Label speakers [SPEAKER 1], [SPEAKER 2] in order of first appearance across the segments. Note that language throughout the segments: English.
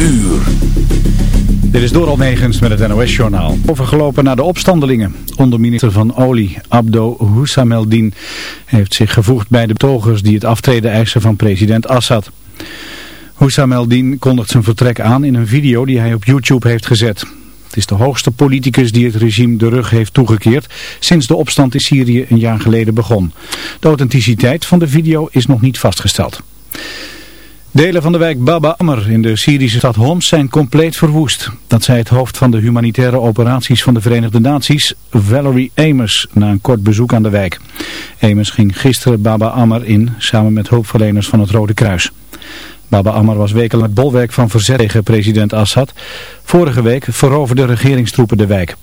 [SPEAKER 1] uur.
[SPEAKER 2] Dit is door Almegens met het NOS-journaal. Overgelopen naar de opstandelingen. Onderminister van Olie, Abdo Hussameldin, heeft zich gevoegd bij de betogers die het aftreden eisen van president Assad. Hussameldin kondigt zijn vertrek aan in een video die hij op YouTube heeft gezet. Het is de hoogste politicus die het regime de rug heeft toegekeerd sinds de opstand in Syrië een jaar geleden begon. De authenticiteit van de video is nog niet vastgesteld. Delen van de wijk Baba Amr in de Syrische stad Homs zijn compleet verwoest. Dat zei het hoofd van de humanitaire operaties van de Verenigde Naties, Valerie Amos, na een kort bezoek aan de wijk. Amos ging gisteren Baba Amr in, samen met hulpverleners van het Rode Kruis. Baba Amr was wekelijk bolwerk van verzet tegen president Assad. Vorige week veroverden regeringstroepen de wijk.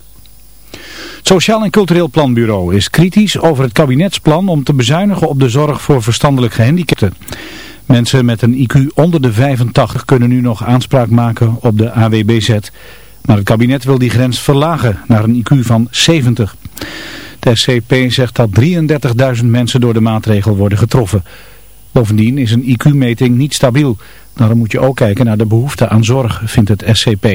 [SPEAKER 2] Het Sociaal en Cultureel Planbureau is kritisch over het kabinetsplan om te bezuinigen op de zorg voor verstandelijk gehandicapten. Mensen met een IQ onder de 85 kunnen nu nog aanspraak maken op de AWBZ. Maar het kabinet wil die grens verlagen naar een IQ van 70. De SCP zegt dat 33.000 mensen door de maatregel worden getroffen. Bovendien is een IQ-meting niet stabiel. Daarom moet je ook kijken naar de behoefte aan zorg, vindt het SCP.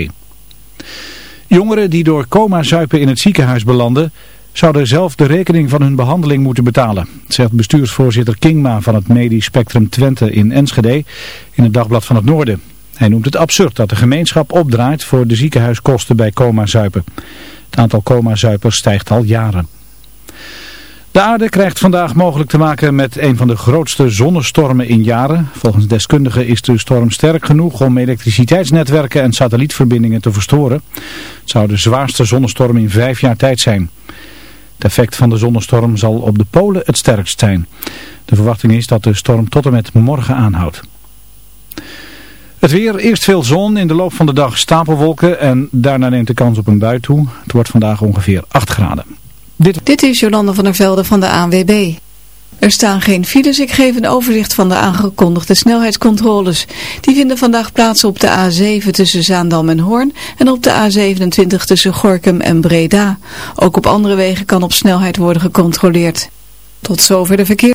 [SPEAKER 2] Jongeren die door coma-zuipen in het ziekenhuis belanden zouden zelf de rekening van hun behandeling moeten betalen, zegt bestuursvoorzitter Kingma van het Medisch Spectrum Twente in Enschede in het Dagblad van het Noorden. Hij noemt het absurd dat de gemeenschap opdraait voor de ziekenhuiskosten bij coma-zuipen. Het aantal coma-zuipers stijgt al jaren. De aarde krijgt vandaag mogelijk te maken met een van de grootste zonnestormen in jaren. Volgens deskundigen is de storm sterk genoeg om elektriciteitsnetwerken en satellietverbindingen te verstoren. Het zou de zwaarste zonnestorm in vijf jaar tijd zijn. Het effect van de zonnestorm zal op de polen het sterkst zijn. De verwachting is dat de storm tot en met morgen aanhoudt. Het weer, eerst veel zon, in de loop van de dag stapelwolken en daarna neemt de kans op een bui toe. Het wordt vandaag ongeveer 8 graden.
[SPEAKER 3] Dit, Dit is Jolanda van der Velde van de ANWB. Er staan geen files, ik geef een overzicht van de aangekondigde snelheidscontroles. Die vinden vandaag plaats op de A7 tussen Zaandam en Hoorn en op de A27 tussen Gorkum en Breda. Ook op andere wegen kan op snelheid worden gecontroleerd. Tot zover de verkeer.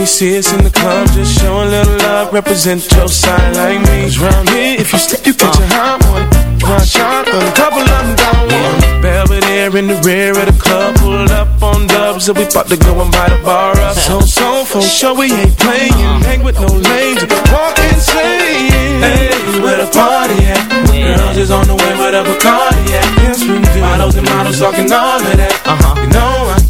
[SPEAKER 4] Be tripping when you see us in the club. Just show a little love, represent your side like me. 'Cause round here, if you slip, you catch a hot one. One shot, a couple of them down one. Belvedere in the rear of the club, pulled up on dubs, and we about to go and buy the bar up. So, so, for sure we ain't playing. Hang with no lames, walk insane. Hey, where the party at? Girls is on the way with a Bacardi at. Yes, we do. Models and models talking all of that.
[SPEAKER 5] Uh-huh.
[SPEAKER 4] You know I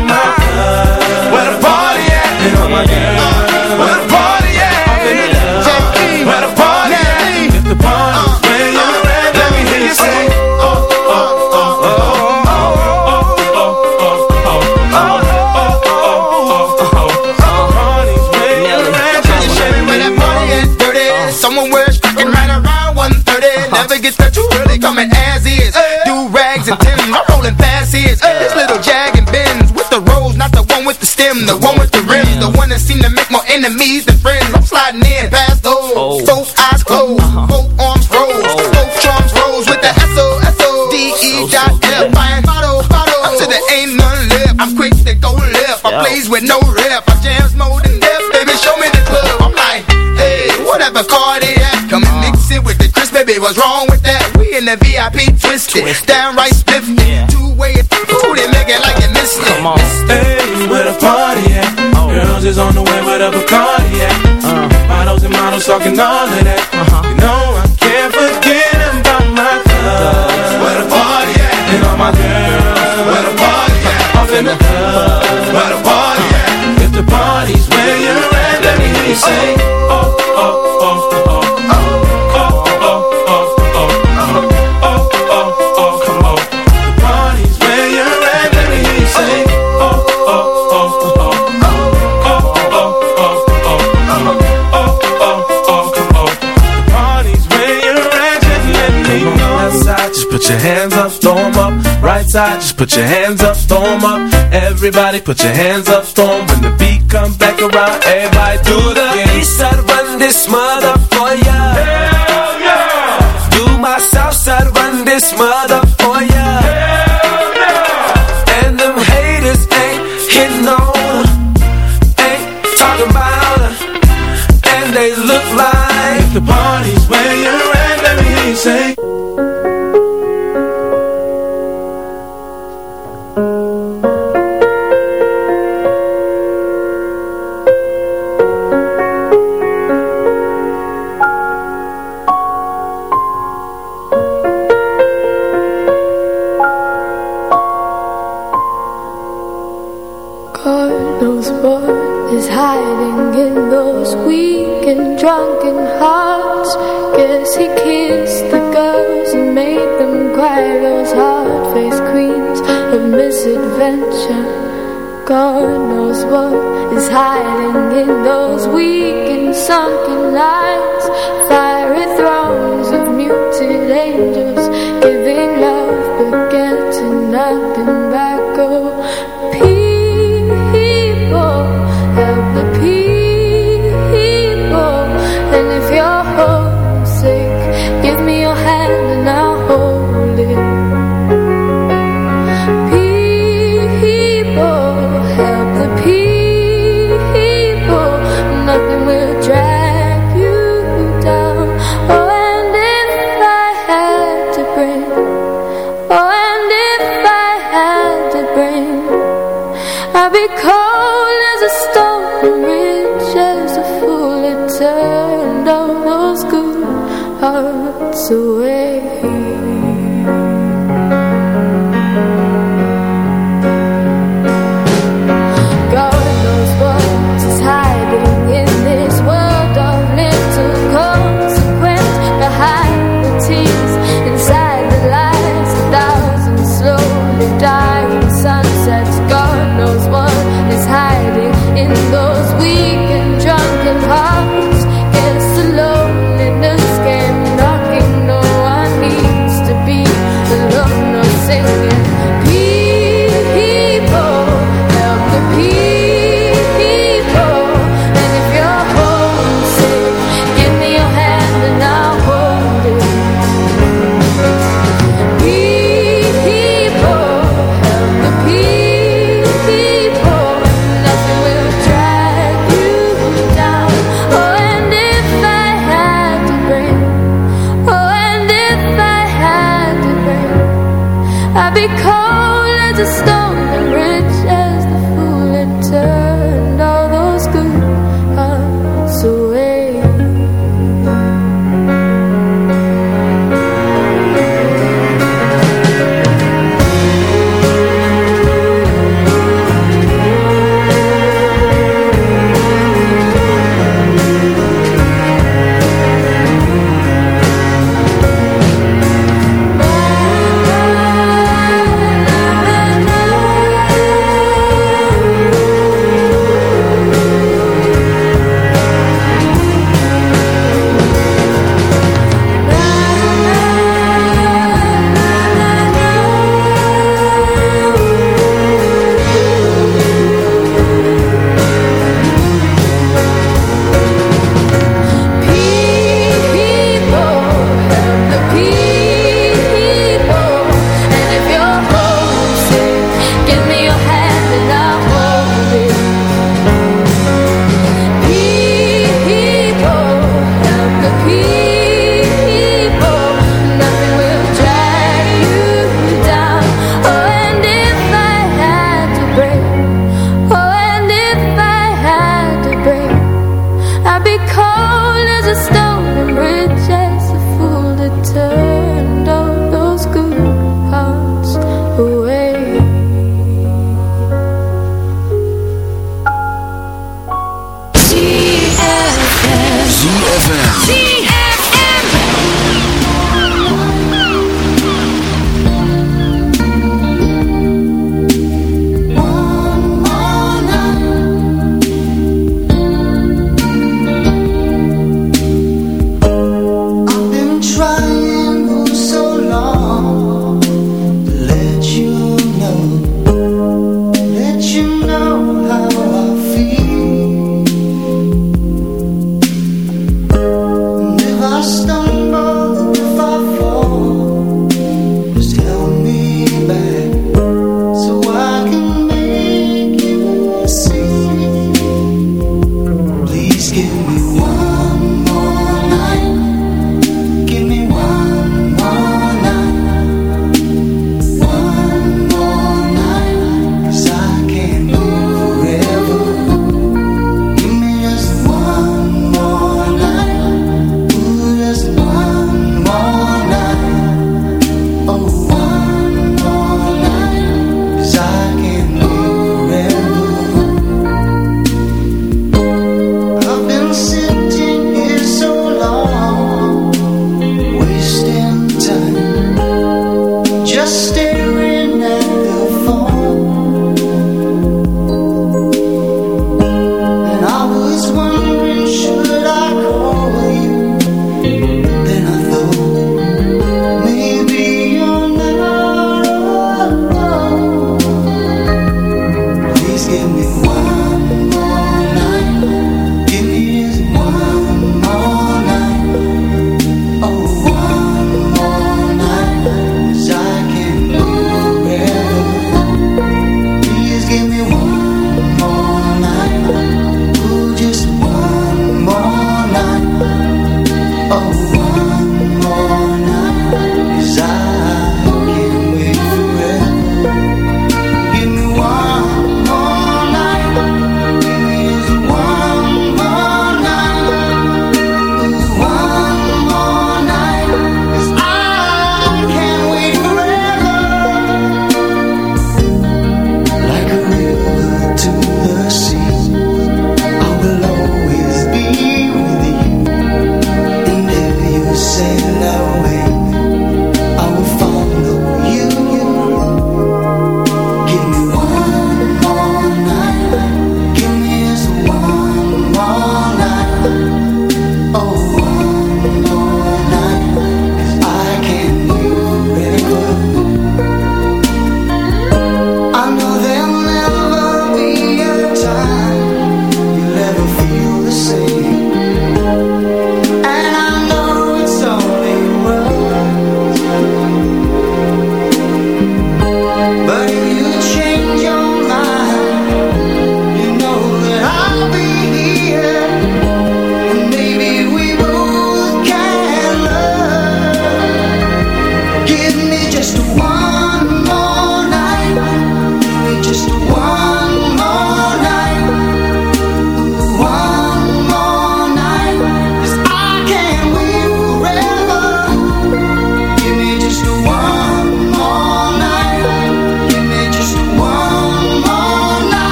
[SPEAKER 6] coming enemies than friends. I'm sliding in past those,
[SPEAKER 5] Oh.
[SPEAKER 6] both eyes close.
[SPEAKER 5] Uh-huh.
[SPEAKER 6] Both arms rose,
[SPEAKER 5] Oh.
[SPEAKER 6] both drums rose with the S O S O D E dot F. Fine, bottle, bottle, until there ain't none left. I'm quick to go left. I
[SPEAKER 5] Yo.
[SPEAKER 6] plays with no rep. I jams more than death, baby. Show me the club. I'm like, hey, whatever car they at, come and mix it with the crisp, baby. What's wrong with that? We in the VIP twisted,
[SPEAKER 5] Twisted.
[SPEAKER 6] downright spiffy,
[SPEAKER 5] Yeah.
[SPEAKER 6] two way. Ooh, they make it like you missed it.
[SPEAKER 5] Come on.
[SPEAKER 4] Hey, where the party at?
[SPEAKER 5] Oh.
[SPEAKER 4] Girls is on the way, And models talking all of that.
[SPEAKER 5] Uh-huh.
[SPEAKER 4] You know I can't forget about my clubs. Where the party at? And all my girls. Where the party at? Off in the club. Where the party at? If the party's where you're at, let me hear you say. Oh, oh, Side, just put your hands up, throw up. Everybody put your hands up, throw. When the beat comes back around, everybody do the
[SPEAKER 7] East side run this mother for ya.
[SPEAKER 4] Hell yeah!
[SPEAKER 7] Do my south side run this mother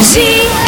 [SPEAKER 1] She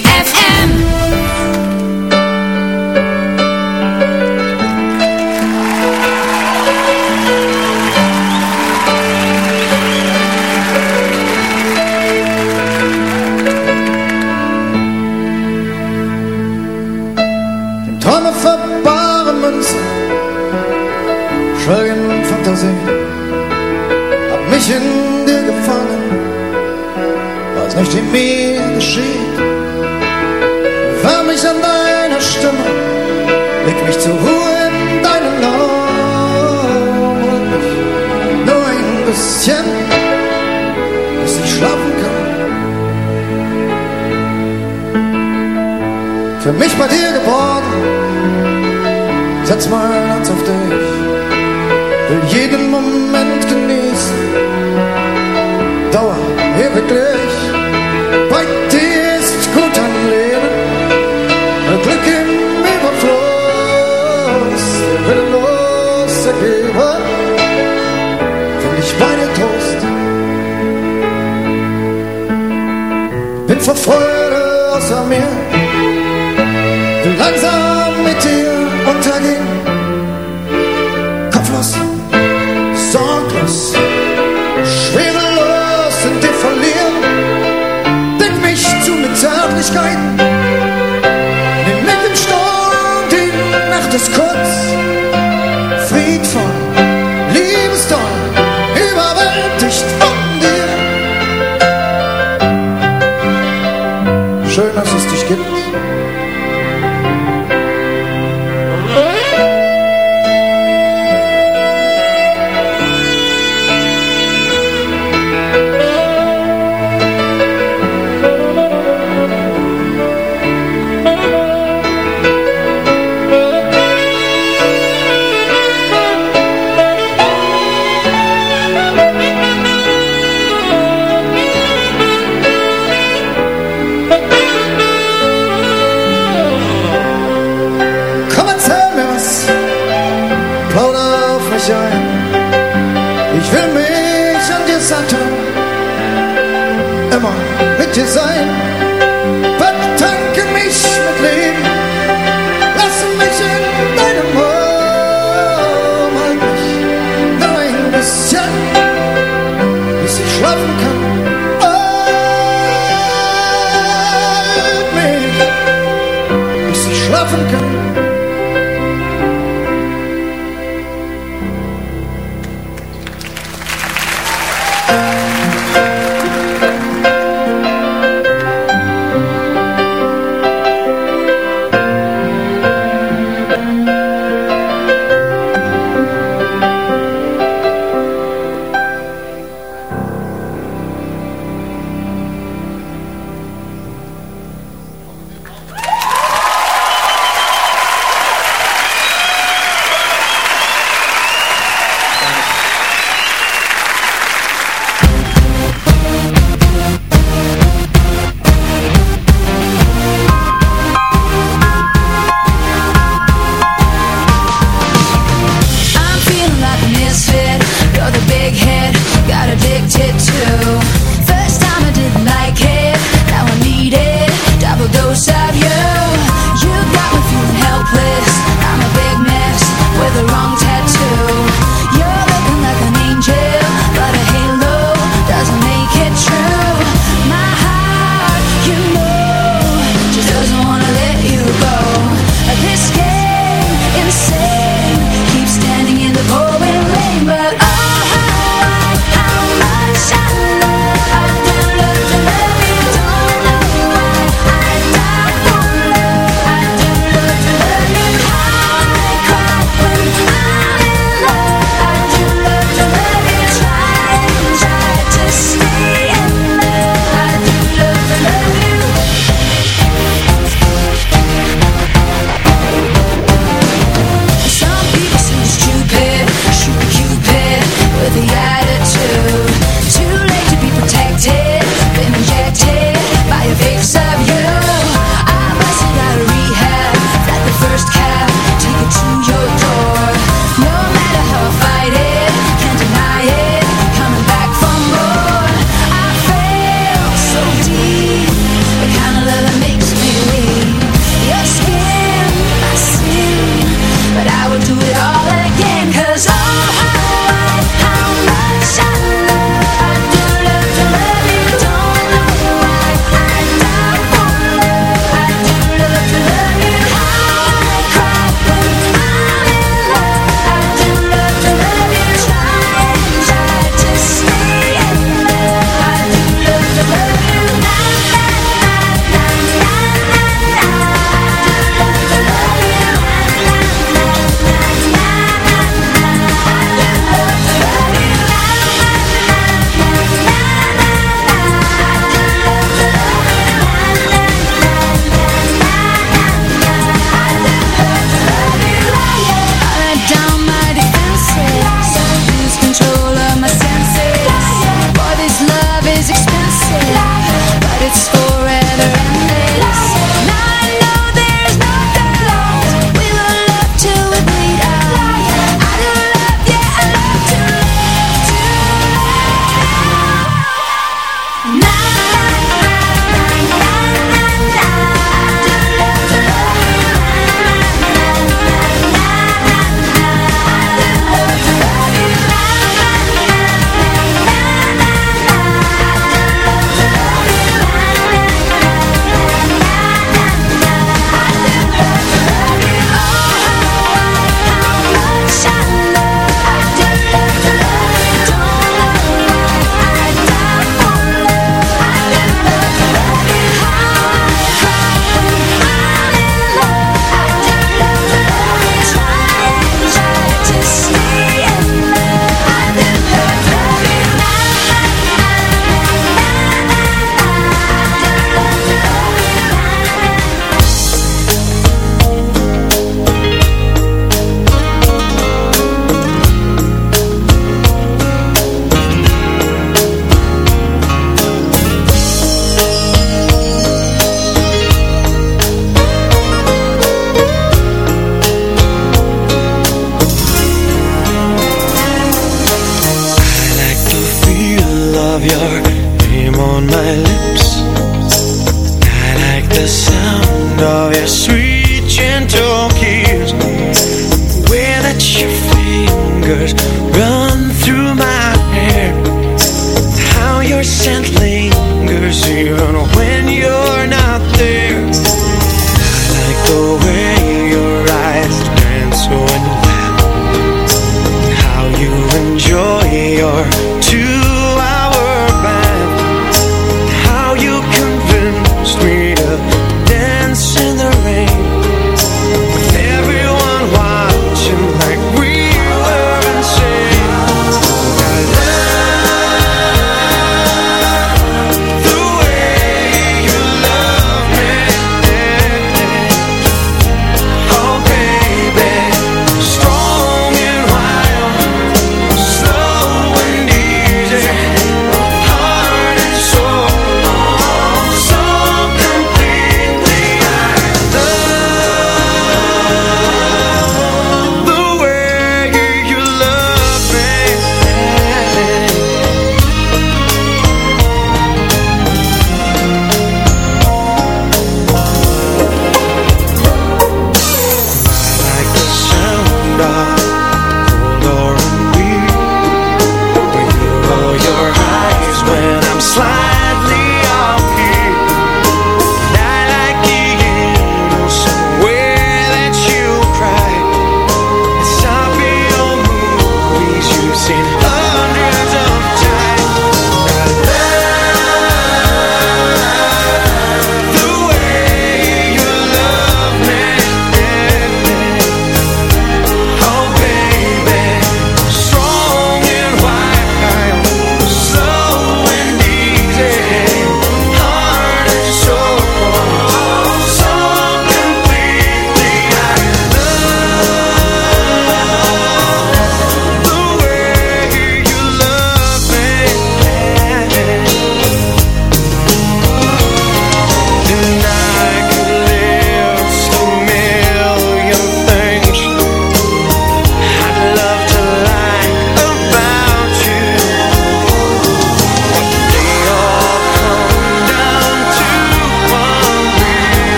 [SPEAKER 8] Bisschen, bis ich schlafen kann. Für mich bei dir geboren, setz mein Herz auf dich, will jeden Moment genießen, Dauer ewiglich. Bei dir ist gut ein Leben, Glück im Überfluss, willenlos ergeben, verfeuere außer mir mich an dir satt hören, immer mit dir sein. Betanke mich mit Leben, lass mich in deinem Arm, halt ein bisschen, bis ich schlafen kann. Halt mich, bis ich schlafen kann.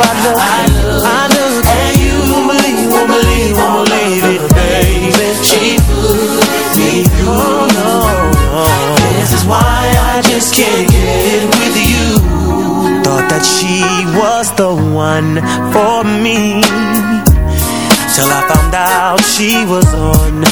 [SPEAKER 9] I look, I look, I. And you won't believe, won't believe, won't believe it, baby. She put me through. No, no, This is why I just can't get with you. Thought that she was the one for me. Till I found out she was on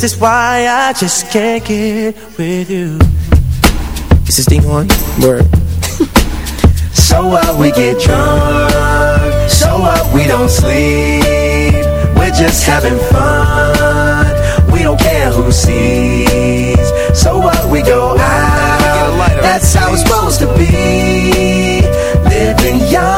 [SPEAKER 9] This is why I just can't get with you. Is this
[SPEAKER 10] thing on? Word.
[SPEAKER 11] So what we get drunk, so what we don't sleep. We're just having fun, we don't care who sees. So what we go out, that's how it's supposed to be. Living young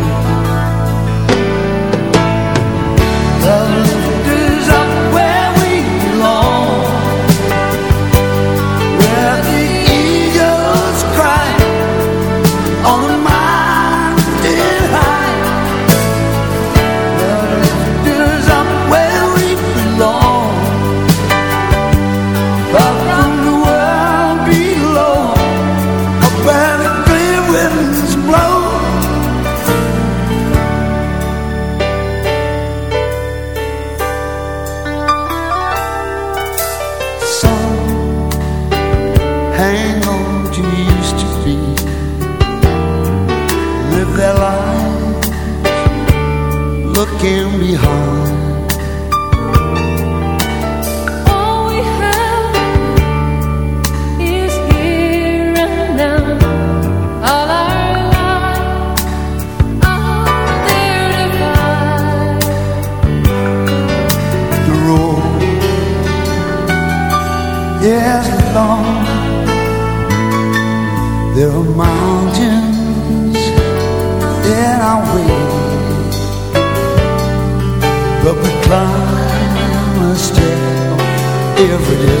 [SPEAKER 12] every day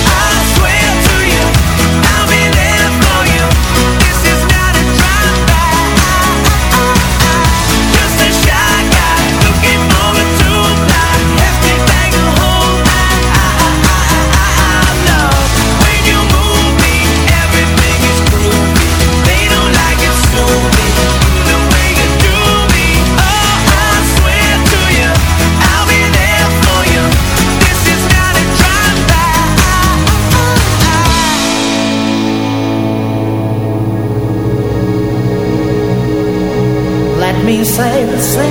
[SPEAKER 13] say